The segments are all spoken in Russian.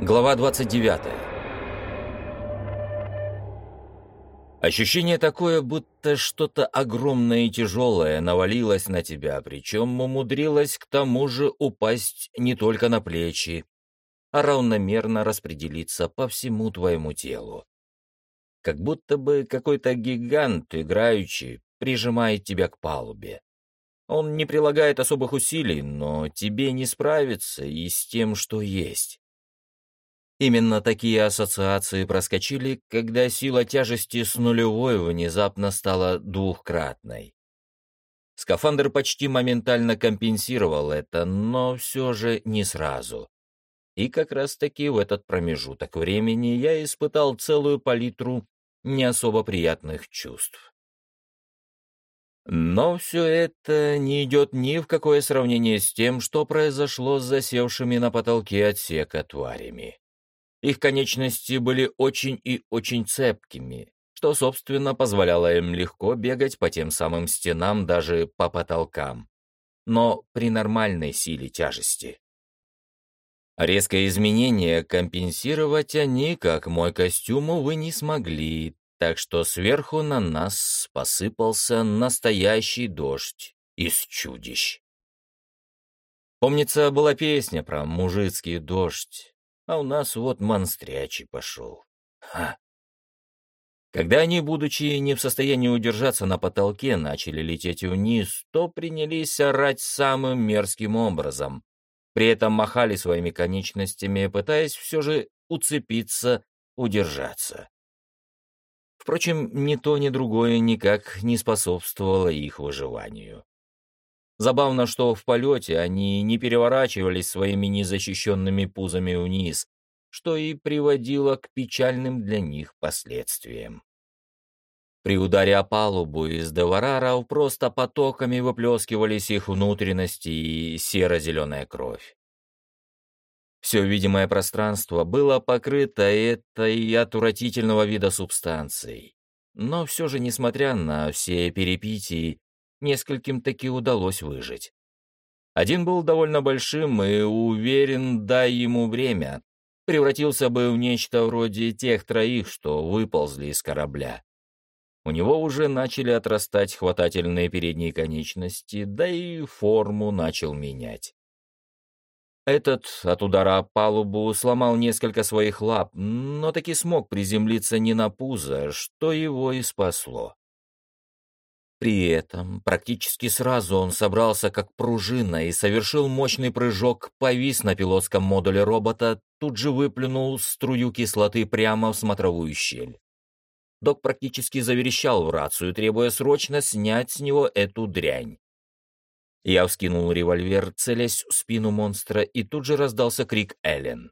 Глава 29. Ощущение такое, будто что-то огромное и тяжелое навалилось на тебя, причем умудрилось к тому же упасть не только на плечи, а равномерно распределиться по всему твоему телу. Как будто бы какой-то гигант, играющий, прижимает тебя к палубе. Он не прилагает особых усилий, но тебе не справиться и с тем, что есть. Именно такие ассоциации проскочили, когда сила тяжести с нулевой внезапно стала двухкратной. Скафандр почти моментально компенсировал это, но все же не сразу. И как раз-таки в этот промежуток времени я испытал целую палитру не особо приятных чувств. Но все это не идет ни в какое сравнение с тем, что произошло с засевшими на потолке отсека тварями. Их конечности были очень и очень цепкими, что, собственно, позволяло им легко бегать по тем самым стенам, даже по потолкам. Но при нормальной силе тяжести. Резкое изменение компенсировать они, как мой костюм, увы, не смогли, так что сверху на нас посыпался настоящий дождь из чудищ. Помнится, была песня про мужицкий дождь, а у нас вот монстрячий пошел. Ха! Когда они, будучи не в состоянии удержаться на потолке, начали лететь вниз, то принялись орать самым мерзким образом. При этом махали своими конечностями, пытаясь все же уцепиться, удержаться. Впрочем, ни то, ни другое никак не способствовало их выживанию. Забавно, что в полете они не переворачивались своими незащищенными пузами вниз, что и приводило к печальным для них последствиям. При ударе о палубу из Девараров просто потоками выплескивались их внутренности и серо-зеленая кровь. Все видимое пространство было покрыто этой отвратительного вида субстанцией. Но все же, несмотря на все перипетии, нескольким таки удалось выжить. Один был довольно большим и уверен, дай ему время, превратился бы в нечто вроде тех троих, что выползли из корабля. У него уже начали отрастать хватательные передние конечности, да и форму начал менять. Этот от удара о палубу сломал несколько своих лап, но таки смог приземлиться не на пузо, что его и спасло. При этом практически сразу он собрался как пружина и совершил мощный прыжок, повис на пилотском модуле робота, тут же выплюнул струю кислоты прямо в смотровую щель. Док практически заверещал в рацию, требуя срочно снять с него эту дрянь. Я вскинул револьвер, целясь в спину монстра, и тут же раздался крик Эллен.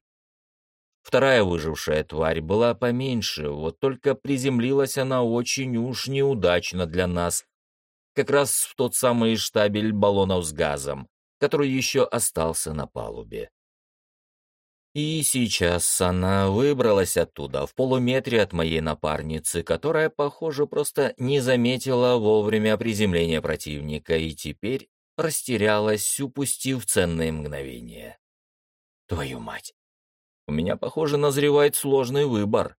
Вторая выжившая тварь была поменьше, вот только приземлилась она очень уж неудачно для нас, как раз в тот самый штабель баллонов с газом, который еще остался на палубе. И сейчас она выбралась оттуда, в полуметре от моей напарницы, которая, похоже, просто не заметила вовремя приземления противника и теперь растерялась, упустив ценные мгновения. Твою мать! У меня, похоже, назревает сложный выбор.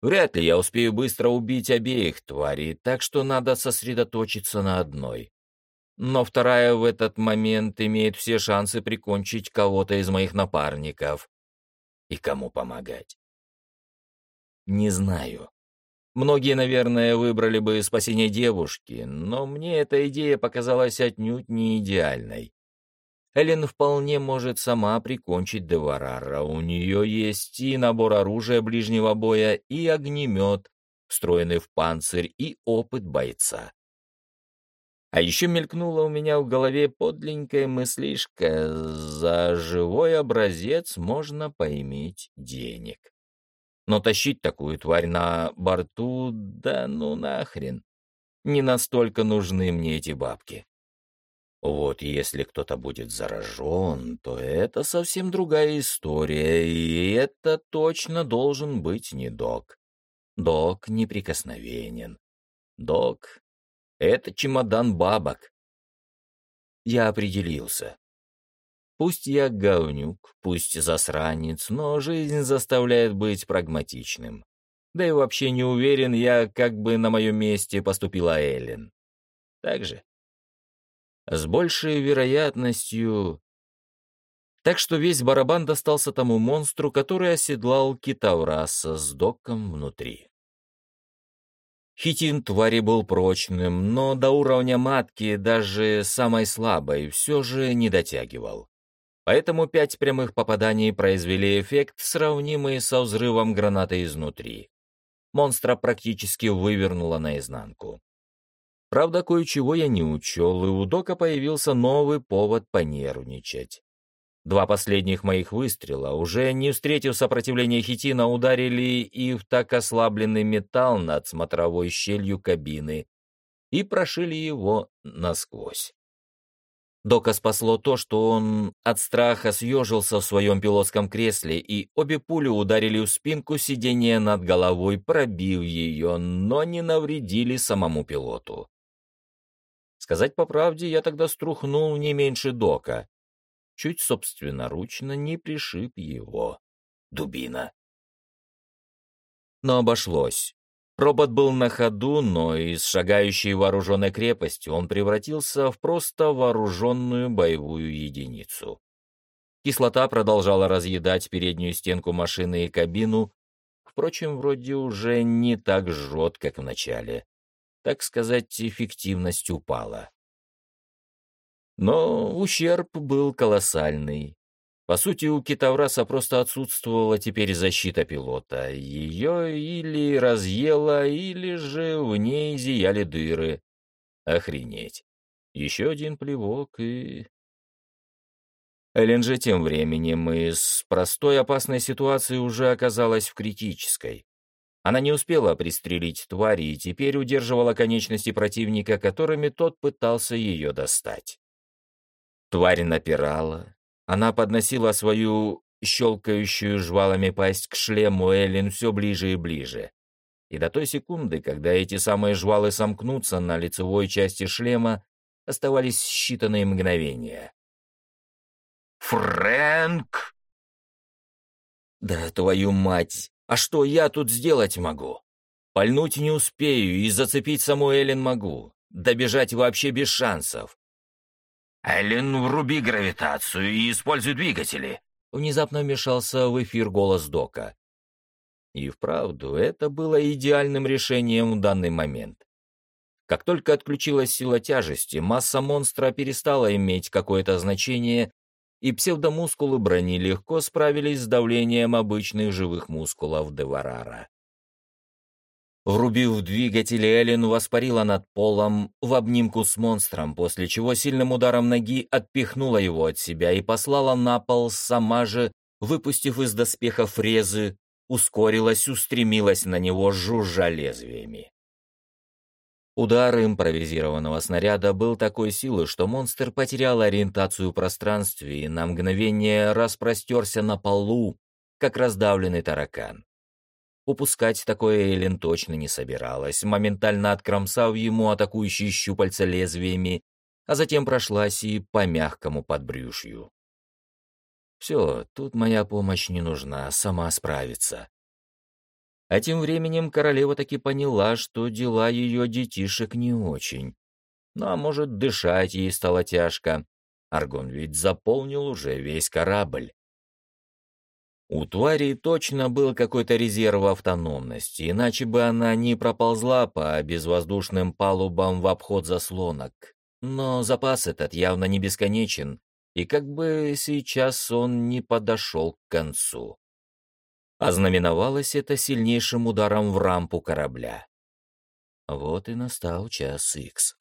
Вряд ли я успею быстро убить обеих тварей, так что надо сосредоточиться на одной. Но вторая в этот момент имеет все шансы прикончить кого-то из моих напарников. И кому помогать? Не знаю. Многие, наверное, выбрали бы спасение девушки, но мне эта идея показалась отнюдь не идеальной. Эллен вполне может сама прикончить Деварара. У нее есть и набор оружия ближнего боя, и огнемет, встроенный в панцирь, и опыт бойца. А еще мелькнула у меня в голове подленькая мыслишка, за живой образец можно поиметь денег. Но тащить такую тварь на борту, да ну нахрен. Не настолько нужны мне эти бабки. Вот если кто-то будет заражен, то это совсем другая история, и это точно должен быть не док. Док неприкосновенен. Док — это чемодан бабок. Я определился. Пусть я говнюк, пусть засранец, но жизнь заставляет быть прагматичным. Да и вообще не уверен я, как бы на моем месте поступила Эллен. Так же? С большей вероятностью... Так что весь барабан достался тому монстру, который оседлал китаураса с доком внутри. Хитин твари был прочным, но до уровня матки, даже самой слабой, все же не дотягивал. Поэтому пять прямых попаданий произвели эффект, сравнимый со взрывом гранаты изнутри. Монстра практически вывернуло наизнанку. Правда, кое-чего я не учел, и у Дока появился новый повод понервничать. Два последних моих выстрела, уже не встретив сопротивления хитина, ударили и в так ослабленный металл над смотровой щелью кабины и прошили его насквозь. Дока спасло то, что он от страха съежился в своем пилотском кресле, и обе пули ударили в спинку сидения над головой, пробив ее, но не навредили самому пилоту. Сказать по правде, я тогда струхнул не меньше Дока, чуть собственноручно не пришиб его. Дубина. Но обошлось. Робот был на ходу, но из шагающей вооруженной крепости он превратился в просто вооруженную боевую единицу. Кислота продолжала разъедать переднюю стенку машины и кабину, впрочем, вроде уже не так жжет, как в начале. Так сказать, эффективность упала. Но ущерб был колоссальный. По сути, у Китавраса просто отсутствовала теперь защита пилота. Ее или разъела, или же в ней зияли дыры. Охренеть. Еще один плевок и... Же тем временем из простой опасной ситуации уже оказалась в критической. Она не успела пристрелить твари и теперь удерживала конечности противника, которыми тот пытался ее достать. Тварь напирала. Она подносила свою щелкающую жвалами пасть к шлему Эллен все ближе и ближе. И до той секунды, когда эти самые жвалы сомкнутся на лицевой части шлема, оставались считанные мгновения. «Фрэнк!» «Да твою мать! А что я тут сделать могу? Пальнуть не успею и зацепить саму Эллен могу. Добежать вообще без шансов. «Эллен, вруби гравитацию и используй двигатели!» Внезапно вмешался в эфир голос Дока. И вправду, это было идеальным решением в данный момент. Как только отключилась сила тяжести, масса монстра перестала иметь какое-то значение, и псевдомускулы брони легко справились с давлением обычных живых мускулов Деварара. Врубив двигатель, Эллен воспарила над полом в обнимку с монстром, после чего сильным ударом ноги отпихнула его от себя и послала на пол сама же, выпустив из доспеха фрезы, ускорилась, устремилась на него, жужжа лезвиями. Удар импровизированного снаряда был такой силы, что монстр потерял ориентацию в пространстве и на мгновение распростерся на полу, как раздавленный таракан. Упускать такое Эйлин точно не собиралась, моментально откромсав ему атакующие щупальца лезвиями, а затем прошлась и по мягкому подбрюшью. Все, тут моя помощь не нужна, сама справится. А тем временем королева таки поняла, что дела ее детишек не очень. Ну а может, дышать ей стало тяжко. Аргон ведь заполнил уже весь корабль. У твари точно был какой-то резерв автономности, иначе бы она не проползла по безвоздушным палубам в обход заслонок. Но запас этот явно не бесконечен, и как бы сейчас он не подошел к концу. Ознаменовалось это сильнейшим ударом в рампу корабля. Вот и настал час икс.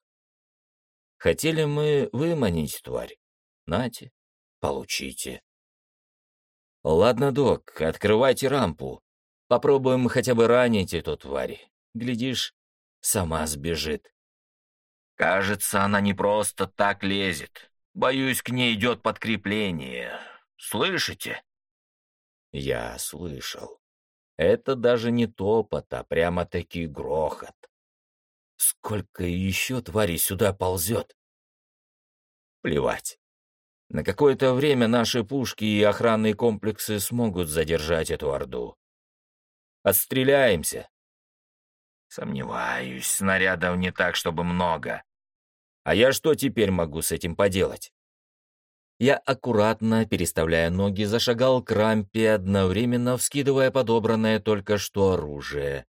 Хотели мы выманить тварь? Нате, получите. «Ладно, док, открывайте рампу. Попробуем хотя бы ранить эту тварь. Глядишь, сама сбежит». «Кажется, она не просто так лезет. Боюсь, к ней идет подкрепление. Слышите?» Я слышал. Это даже не топот, а прямо-таки грохот. Сколько еще тварей сюда ползет? Плевать. На какое-то время наши пушки и охранные комплексы смогут задержать эту орду. Отстреляемся. Сомневаюсь, снарядов не так, чтобы много. А я что теперь могу с этим поделать? Я аккуратно, переставляя ноги, зашагал к рампе, одновременно вскидывая подобранное только что оружие.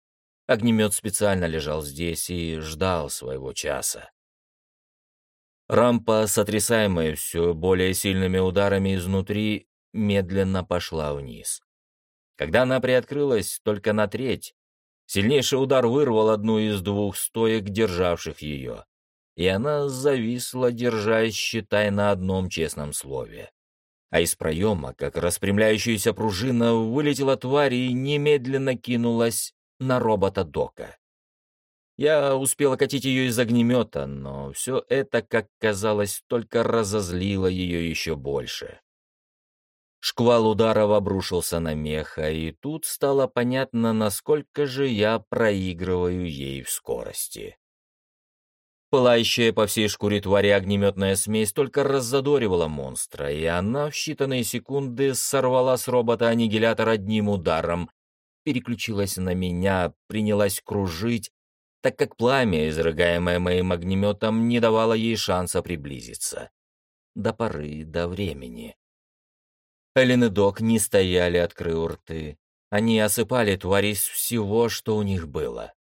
Огнемет специально лежал здесь и ждал своего часа. Рампа, сотрясаемая все более сильными ударами изнутри, медленно пошла вниз. Когда она приоткрылась только на треть, сильнейший удар вырвал одну из двух стоек, державших ее, и она зависла, держась, считай, на одном честном слове. А из проема, как распрямляющаяся пружина, вылетела тварь и немедленно кинулась на робота Дока. Я успел окатить ее из огнемета, но все это, как казалось, только разозлило ее еще больше. Шквал ударов обрушился на меха, и тут стало понятно, насколько же я проигрываю ей в скорости. Пылающая по всей шкуре твари огнеметная смесь только раззадоривала монстра, и она в считанные секунды сорвала с робота аннигилятор одним ударом, переключилась на меня, принялась кружить, так как пламя, изрыгаемое моим огнеметом, не давало ей шанса приблизиться. До поры, до времени. Эллен и Док не стояли, открыв рты. Они осыпали твари всего, что у них было.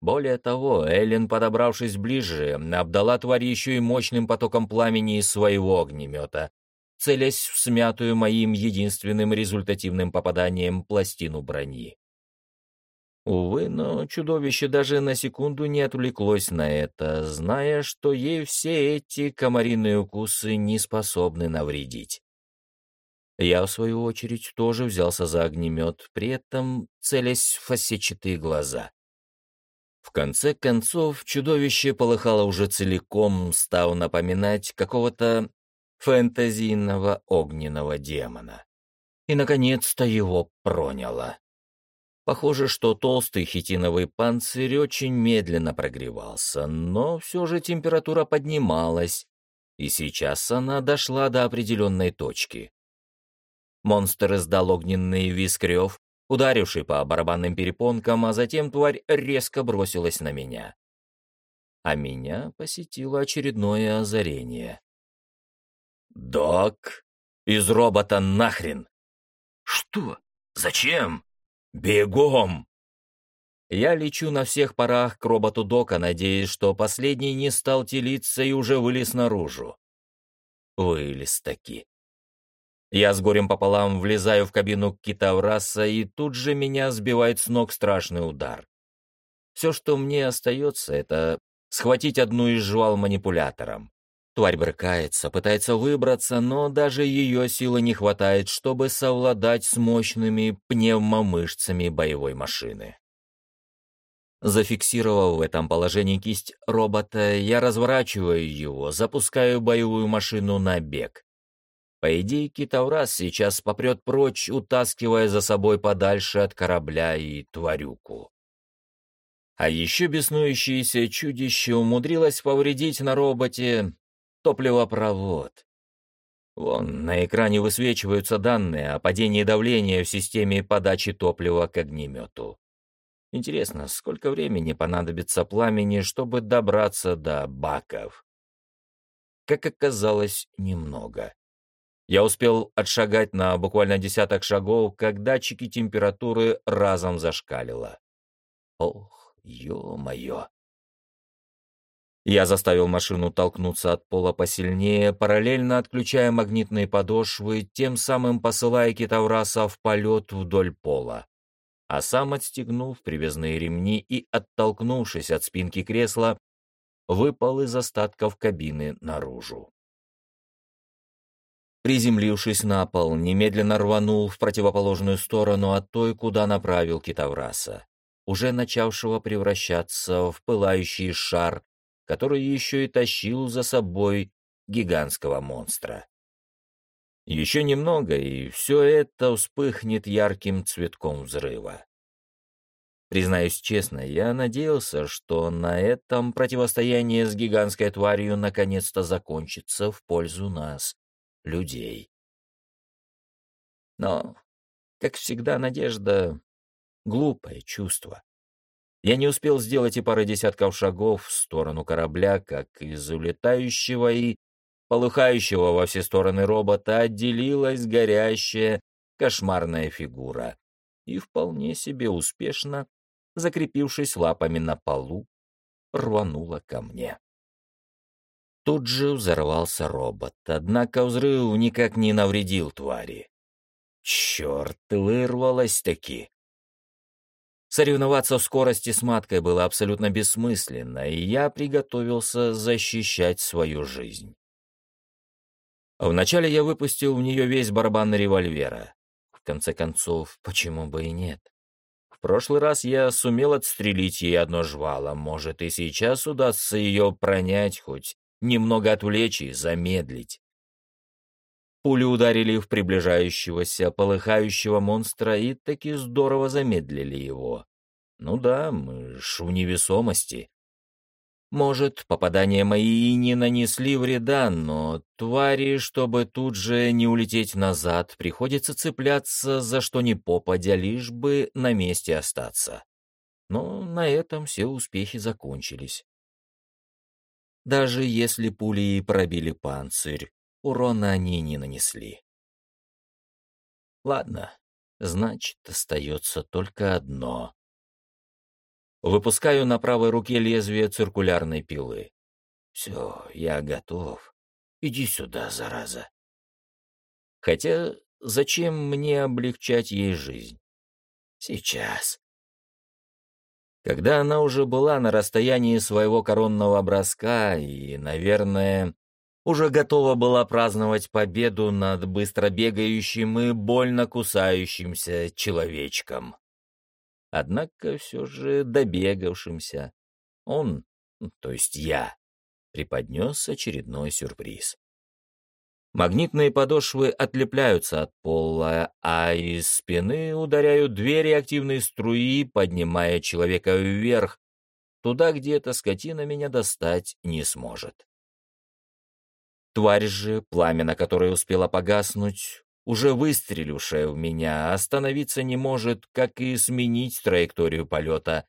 Более того, Эллен, подобравшись ближе, обдала тварь еще и мощным потоком пламени из своего огнемета, целясь в смятую моим единственным результативным попаданием пластину брони. Увы, но чудовище даже на секунду не отвлеклось на это, зная, что ей все эти комариные укусы не способны навредить. Я, в свою очередь, тоже взялся за огнемет, при этом целясь в фасетчатые глаза. В конце концов, чудовище полыхало уже целиком, став напоминать какого-то фэнтезийного огненного демона. И, наконец-то, его проняло. Похоже, что толстый хитиновый панцирь очень медленно прогревался, но все же температура поднималась, и сейчас она дошла до определенной точки. Монстр издал огненный визг ударивший по барабанным перепонкам, а затем тварь резко бросилась на меня. А меня посетило очередное озарение. «Док, из робота нахрен!» «Что? Зачем?» «Бегом!» Я лечу на всех парах к роботу Дока, надеясь, что последний не стал телиться и уже вылез наружу. Вылез таки. Я с горем пополам влезаю в кабину Китавраса, и тут же меня сбивает с ног страшный удар. Все, что мне остается, это схватить одну из жвал манипулятором. Тварь брыкается, пытается выбраться, но даже ее силы не хватает, чтобы совладать с мощными пневмомышцами боевой машины. Зафиксировав в этом положении кисть робота, я разворачиваю его, запускаю боевую машину на бег. По идее, Китаурас сейчас попрет прочь, утаскивая за собой подальше от корабля и тварюку. А еще беснующееся чудище умудрилось повредить на роботе топливопровод. Вон, на экране высвечиваются данные о падении давления в системе подачи топлива к огнемету. Интересно, сколько времени понадобится пламени, чтобы добраться до баков? Как оказалось, немного. Я успел отшагать на буквально десяток шагов, как датчики температуры разом зашкалило. Ох, ё-моё! Я заставил машину толкнуться от пола посильнее, параллельно отключая магнитные подошвы, тем самым посылая китавраса в полет вдоль пола. А сам, отстегнув привязные ремни и оттолкнувшись от спинки кресла, выпал из остатков кабины наружу. Приземлившись на пол, немедленно рванул в противоположную сторону от той, куда направил китавраса, уже начавшего превращаться в пылающий шар, который еще и тащил за собой гигантского монстра. Еще немного, и все это вспыхнет ярким цветком взрыва. Признаюсь честно, я надеялся, что на этом противостояние с гигантской тварью наконец-то закончится в пользу нас, людей. Но, как всегда, надежда — глупое чувство. Я не успел сделать и пары десятков шагов в сторону корабля, как из улетающего и полыхающего во все стороны робота отделилась горящая, кошмарная фигура и вполне себе успешно, закрепившись лапами на полу, рванула ко мне. Тут же взорвался робот, однако взрыв никак не навредил твари. Черт, вырвалась-таки. Соревноваться в скорости с маткой было абсолютно бессмысленно, и я приготовился защищать свою жизнь. Вначале я выпустил в нее весь барабан револьвера. В конце концов, почему бы и нет? В прошлый раз я сумел отстрелить ей одно жвало, может, и сейчас удастся ее пронять, хоть немного отвлечь и замедлить. Пули ударили в приближающегося, полыхающего монстра и таки здорово замедлили его. Ну да, мы ж в невесомости. Может, попадания мои и не нанесли вреда, но твари, чтобы тут же не улететь назад, приходится цепляться за что ни попадя, лишь бы на месте остаться. Но на этом все успехи закончились. Даже если пули и пробили панцирь, урона они не нанесли. Ладно, значит, остается только одно. Выпускаю на правой руке лезвие циркулярной пилы. Все, я готов. Иди сюда, зараза. Хотя зачем мне облегчать ей жизнь? Сейчас. Когда она уже была на расстоянии своего коронного броска и, наверное, уже готова была праздновать победу над быстро бегающим и больно кусающимся человечком. Однако все же добегавшимся, он, то есть я, преподнес очередной сюрприз. Магнитные подошвы отлепляются от пола, а из спины ударяют две реактивные струи, поднимая человека вверх, туда, где эта скотина меня достать не сможет. Тварь же, пламя на которое успела погаснуть, уже выстрелившая в меня, остановиться не может, как и сменить траекторию полета,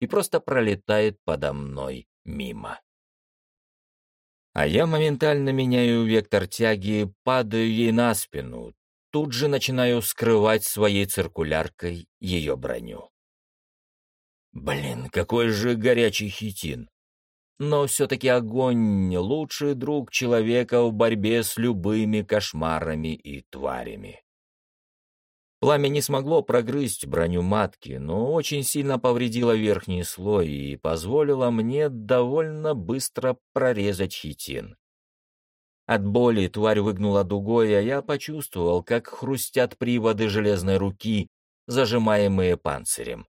и просто пролетает подо мной мимо. А я моментально меняю вектор тяги, падаю ей на спину, тут же начинаю скрывать своей циркуляркой ее броню. Блин, какой же горячий хитин! Но все-таки огонь — лучший друг человека в борьбе с любыми кошмарами и тварями. Пламя не смогло прогрызть броню матки, но очень сильно повредило верхний слой и позволило мне довольно быстро прорезать хитин. От боли тварь выгнула дугой, а я почувствовал, как хрустят приводы железной руки, зажимаемые панцирем.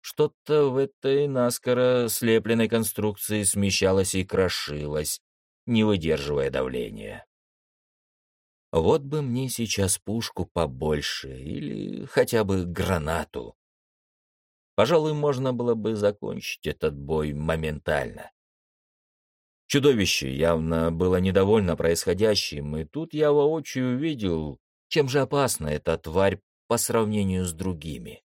Что-то в этой наскоро слепленной конструкции смещалось и крошилось, не выдерживая давления. Вот бы мне сейчас пушку побольше или хотя бы гранату. Пожалуй, можно было бы закончить этот бой моментально. Чудовище явно было недовольно происходящим, и тут я воочию увидел, чем же опасна эта тварь по сравнению с другими.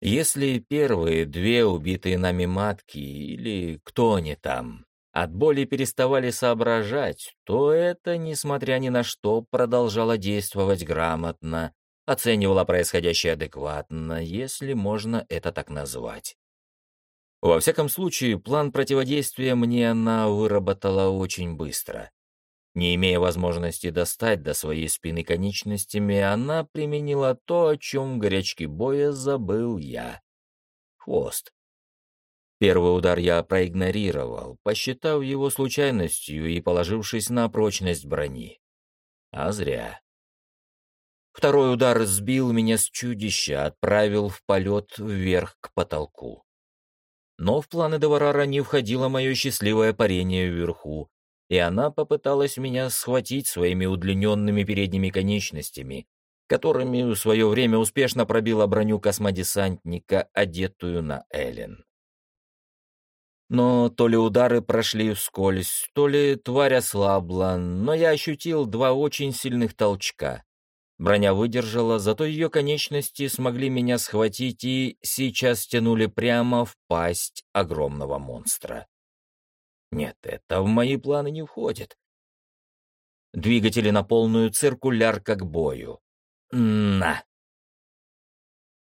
Если первые две убитые нами матки, или кто они там, от боли переставали соображать, то это, несмотря ни на что, продолжало действовать грамотно, оценивала происходящее адекватно, если можно это так назвать. Во всяком случае, план противодействия мне она выработала очень быстро. Не имея возможности достать до своей спины конечностями, она применила то, о чем в горячке боя забыл я. Хвост. Первый удар я проигнорировал, посчитав его случайностью и положившись на прочность брони. А зря. Второй удар сбил меня с чудища, отправил в полет вверх к потолку. Но в планы Деварара не входило мое счастливое парение вверху, и она попыталась меня схватить своими удлиненными передними конечностями, которыми в свое время успешно пробила броню космодесантника, одетую на Эллен. Но то ли удары прошли вскользь, то ли тварь ослабла, но я ощутил два очень сильных толчка. Броня выдержала, зато ее конечности смогли меня схватить и сейчас тянули прямо в пасть огромного монстра. Нет, это в мои планы не входит. Двигатели на полную циркуляр к бою. На!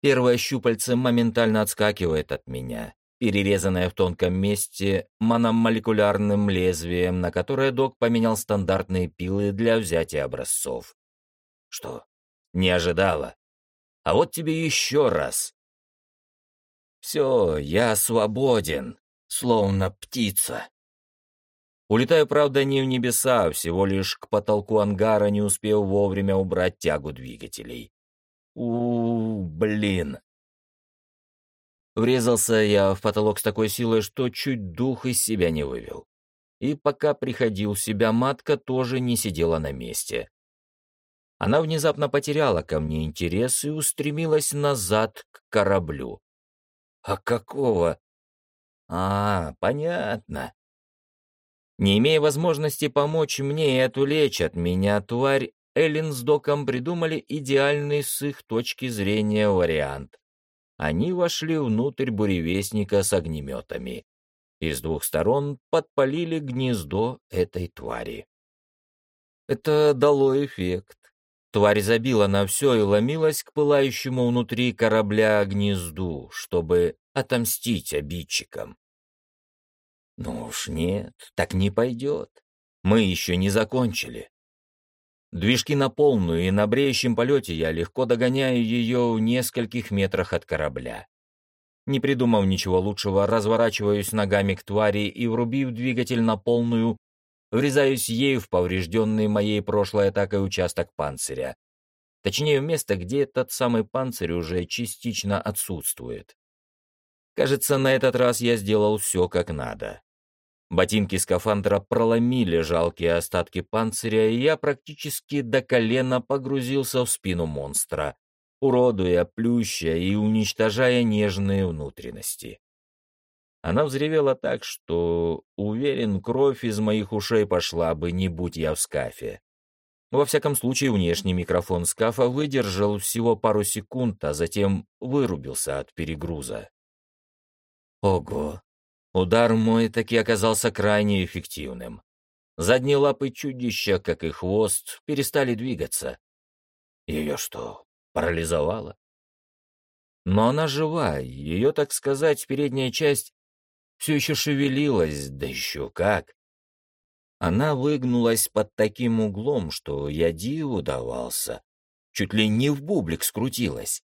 Первое щупальце моментально отскакивает от меня, перерезанное в тонком месте мономолекулярным лезвием, на которое док поменял стандартные пилы для взятия образцов. Что, не ожидала? А вот тебе еще раз. Все, я свободен, словно птица. Улетаю, правда, не в небеса, а всего лишь к потолку ангара, не успел вовремя убрать тягу двигателей. у блин. Врезался я в потолок с такой силой, что чуть дух из себя не вывел. И пока приходил в себя, матка тоже не сидела на месте. Она внезапно потеряла ко мне интерес и устремилась назад к кораблю. А какого? А, понятно. Не имея возможности помочь мне и отвлечь от меня тварь, Эллен с Доком придумали идеальный с их точки зрения вариант. Они вошли внутрь буревестника с огнеметами. И с двух сторон подпалили гнездо этой твари. Это дало эффект. Тварь забила на все и ломилась к пылающему внутри корабля гнезду, чтобы отомстить обидчикам. Ну уж нет, так не пойдет. Мы еще не закончили. Движки на полную, и на бреющем полете я легко догоняю ее в нескольких метрах от корабля. Не придумав ничего лучшего, разворачиваюсь ногами к твари и, врубив двигатель на полную, врезаюсь ею в поврежденный моей прошлой атакой участок панциря. Точнее, в место, где этот самый панцирь уже частично отсутствует. Кажется, на этот раз я сделал все как надо. Ботинки скафандра проломили жалкие остатки панциря, и я практически до колена погрузился в спину монстра, уродуя, плюща и уничтожая нежные внутренности. Она взревела так, что, уверен, кровь из моих ушей пошла бы, не будь я в скафе. Во всяком случае, внешний микрофон скафа выдержал всего пару секунд, а затем вырубился от перегруза. Ого, Удар мой таки оказался крайне эффективным. Задние лапы чудища, как и хвост, перестали двигаться. Ее что, парализовало? Но она жива, ее, так сказать, передняя часть все еще шевелилась, да еще как. Она выгнулась под таким углом, что я диву давался. Чуть ли не в бублик скрутилась.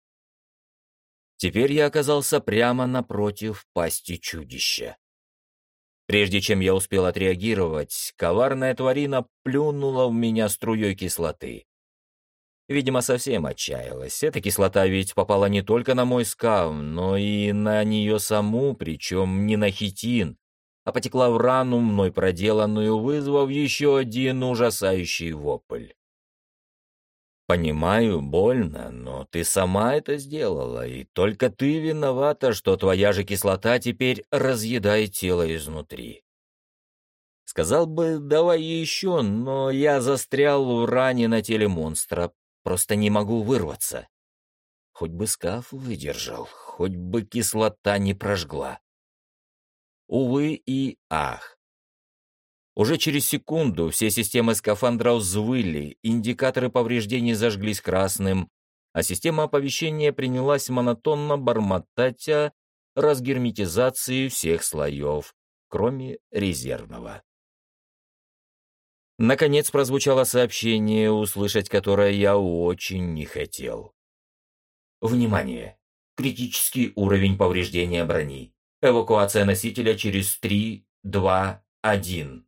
Теперь я оказался прямо напротив пасти чудища. Прежде чем я успел отреагировать, коварная тварина плюнула в меня струей кислоты. Видимо, совсем отчаялась. Эта кислота ведь попала не только на мой скав, но и на нее саму, причем не на хитин, а потекла в рану, мной проделанную, вызвав еще один ужасающий вопль. Понимаю, больно, но ты сама это сделала, и только ты виновата, что твоя же кислота теперь разъедает тело изнутри. Сказал бы, давай еще, но я застрял в ране на теле монстра, просто не могу вырваться. Хоть бы скаф выдержал, хоть бы кислота не прожгла. Увы и ах. Уже через секунду все системы скафандра взвыли, индикаторы повреждений зажглись красным, а система оповещения принялась монотонно бормотать о разгерметизации всех слоев, кроме резервного. Наконец прозвучало сообщение, услышать которое я очень не хотел. Внимание! Критический уровень повреждения брони. Эвакуация носителя через 3, 2, 1.